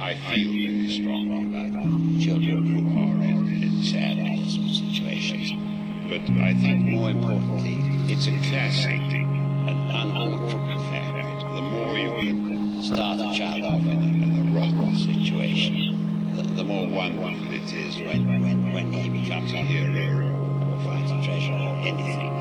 I feel very strongly about children who are in, sad and situations. But I think more importantly, it's a classic and unalterable fact. The more you start a child off in a, in a rock situation, the, the more wonderful it is when, when, when he becomes a hero or finds a treasure or anything.